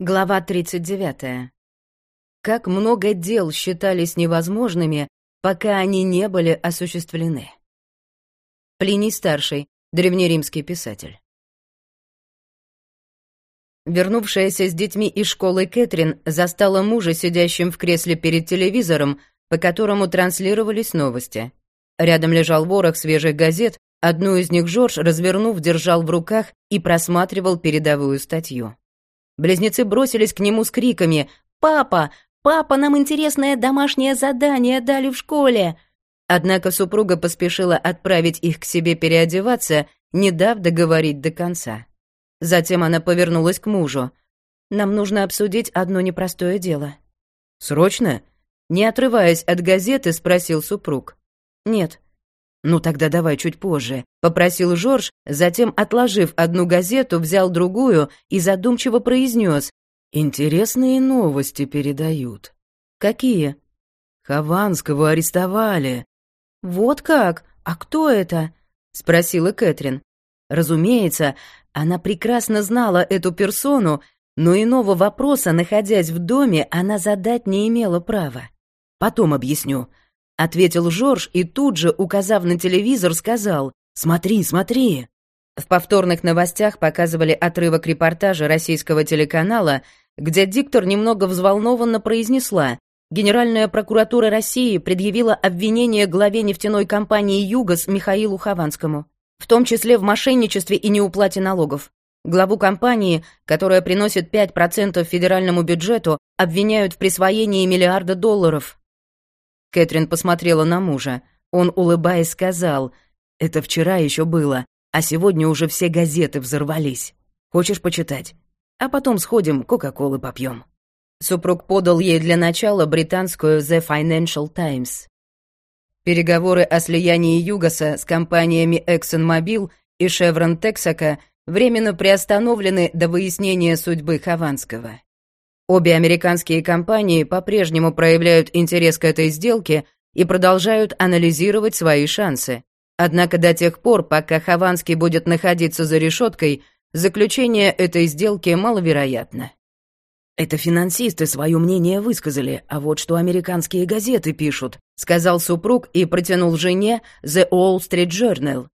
Глава 39. Как много дел считались невозможными, пока они не были осуществлены. Плиний Старший, древнеримский писатель. Вернувшаяся с детьми из школы Кэтрин застала мужа сидящим в кресле перед телевизором, по которому транслировались новости. Рядом лежал ворох свежих газет, одну из них Жорж, развернув, держал в руках и просматривал передовую статью. Близнецы бросились к нему с криками «Папа! Папа, нам интересное домашнее задание дали в школе!» Однако супруга поспешила отправить их к себе переодеваться, не дав договорить до конца. Затем она повернулась к мужу. «Нам нужно обсудить одно непростое дело». «Срочно?» Не отрываясь от газеты, спросил супруг. «Нет, «Ну тогда давай чуть позже», — попросил Жорж, затем, отложив одну газету, взял другую и задумчиво произнес. «Интересные новости передают». «Какие?» «Хованского арестовали». «Вот как? А кто это?» — спросила Кэтрин. Разумеется, она прекрасно знала эту персону, но иного вопроса, находясь в доме, она задать не имела права. «Потом объясню», ответил Жорж и тут же, указав на телевизор, сказал «Смотри, смотри». В повторных новостях показывали отрывок репортажа российского телеканала, где диктор немного взволнованно произнесла Генеральная прокуратура России предъявила обвинение главе нефтяной компании «Югос» Михаилу Хованскому, в том числе в мошенничестве и неуплате налогов. Главу компании, которая приносит 5% федеральному бюджету, обвиняют в присвоении миллиарда долларов. Кэтрин посмотрела на мужа. Он, улыбаясь, сказал, «Это вчера еще было, а сегодня уже все газеты взорвались. Хочешь почитать? А потом сходим, Кока-Колы попьем». Супруг подал ей для начала британскую The Financial Times. Переговоры о слиянии Югоса с компаниями ExxonMobil и Chevron Texaco временно приостановлены до выяснения судьбы Хованского. Обе американские компании по-прежнему проявляют интерес к этой сделке и продолжают анализировать свои шансы. Однако до тех пор, пока Хованский будет находиться за решеткой, заключение этой сделки маловероятно. «Это финансисты свое мнение высказали, а вот что американские газеты пишут», сказал супруг и протянул жене The Wall Street Journal.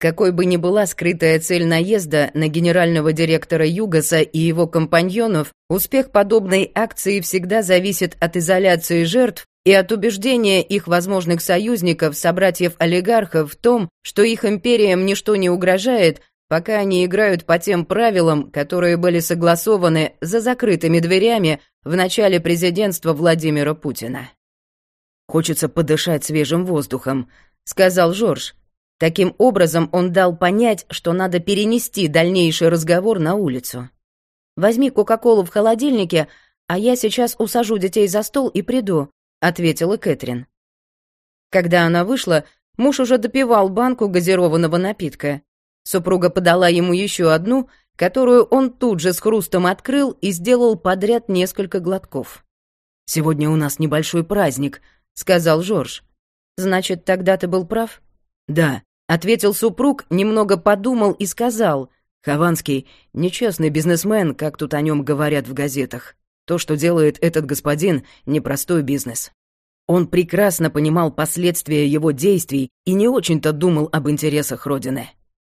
Какой бы ни была скрытая цель наезда на генерального директора Югоса и его компаньонов, успех подобной акции всегда зависит от изоляции жертв и от убеждения их возможных союзников, собратьев-олигархов в том, что их империям ничто не угрожает, пока они играют по тем правилам, которые были согласованы за закрытыми дверями в начале президентства Владимира Путина. «Хочется подышать свежим воздухом», — сказал Жорж. Таким образом, он дал понять, что надо перенести дальнейший разговор на улицу. «Возьми Кока-Колу в холодильнике, а я сейчас усажу детей за стол и приду», — ответила Кэтрин. Когда она вышла, муж уже допивал банку газированного напитка. Супруга подала ему еще одну, которую он тут же с хрустом открыл и сделал подряд несколько глотков. «Сегодня у нас небольшой праздник», — сказал Жорж. «Значит, тогда ты был прав?» «Да, Ответил супруг, немного подумал и сказал, «Хованский — нечестный бизнесмен, как тут о нем говорят в газетах. То, что делает этот господин, непростой бизнес». Он прекрасно понимал последствия его действий и не очень-то думал об интересах Родины.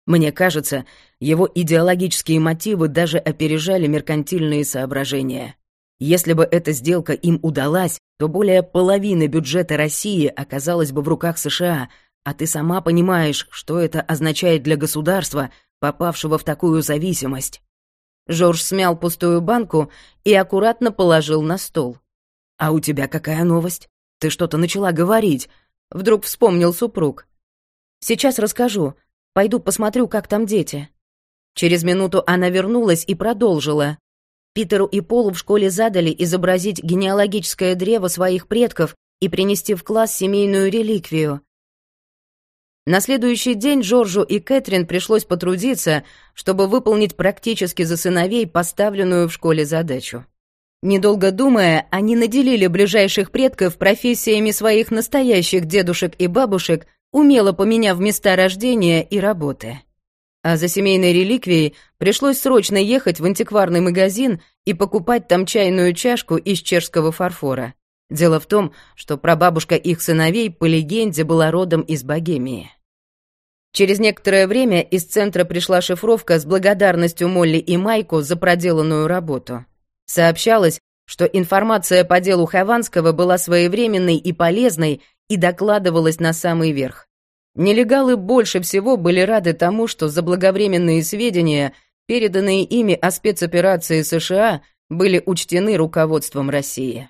Мне кажется, его идеологические мотивы даже опережали меркантильные соображения. Если бы эта сделка им удалась, то более половины бюджета России оказалась бы в руках США, а ты сама понимаешь, что это означает для государства, попавшего в такую зависимость». Жорж смял пустую банку и аккуратно положил на стол. «А у тебя какая новость? Ты что-то начала говорить?» Вдруг вспомнил супруг. «Сейчас расскажу. Пойду посмотрю, как там дети». Через минуту она вернулась и продолжила. Питеру и Полу в школе задали изобразить генеалогическое древо своих предков и принести в класс семейную реликвию. На следующий день Джорджу и Кэтрин пришлось потрудиться, чтобы выполнить практически за сыновей поставленную в школе задачу. Недолго думая, они наделили ближайших предков профессиями своих настоящих дедушек и бабушек, умело поменяв места рождения и работы. А за семейной реликвией пришлось срочно ехать в антикварный магазин и покупать там чайную чашку из чешского фарфора. Дело в том, что прабабушка их сыновей по легенде была родом из Богемии. Через некоторое время из центра пришла шифровка с благодарностью Молли и Майку за проделанную работу. Сообщалось, что информация по делу Хованского была своевременной и полезной и докладывалась на самый верх. Нелегалы больше всего были рады тому, что заблаговременные сведения, переданные ими о спецоперации США, были учтены руководством России.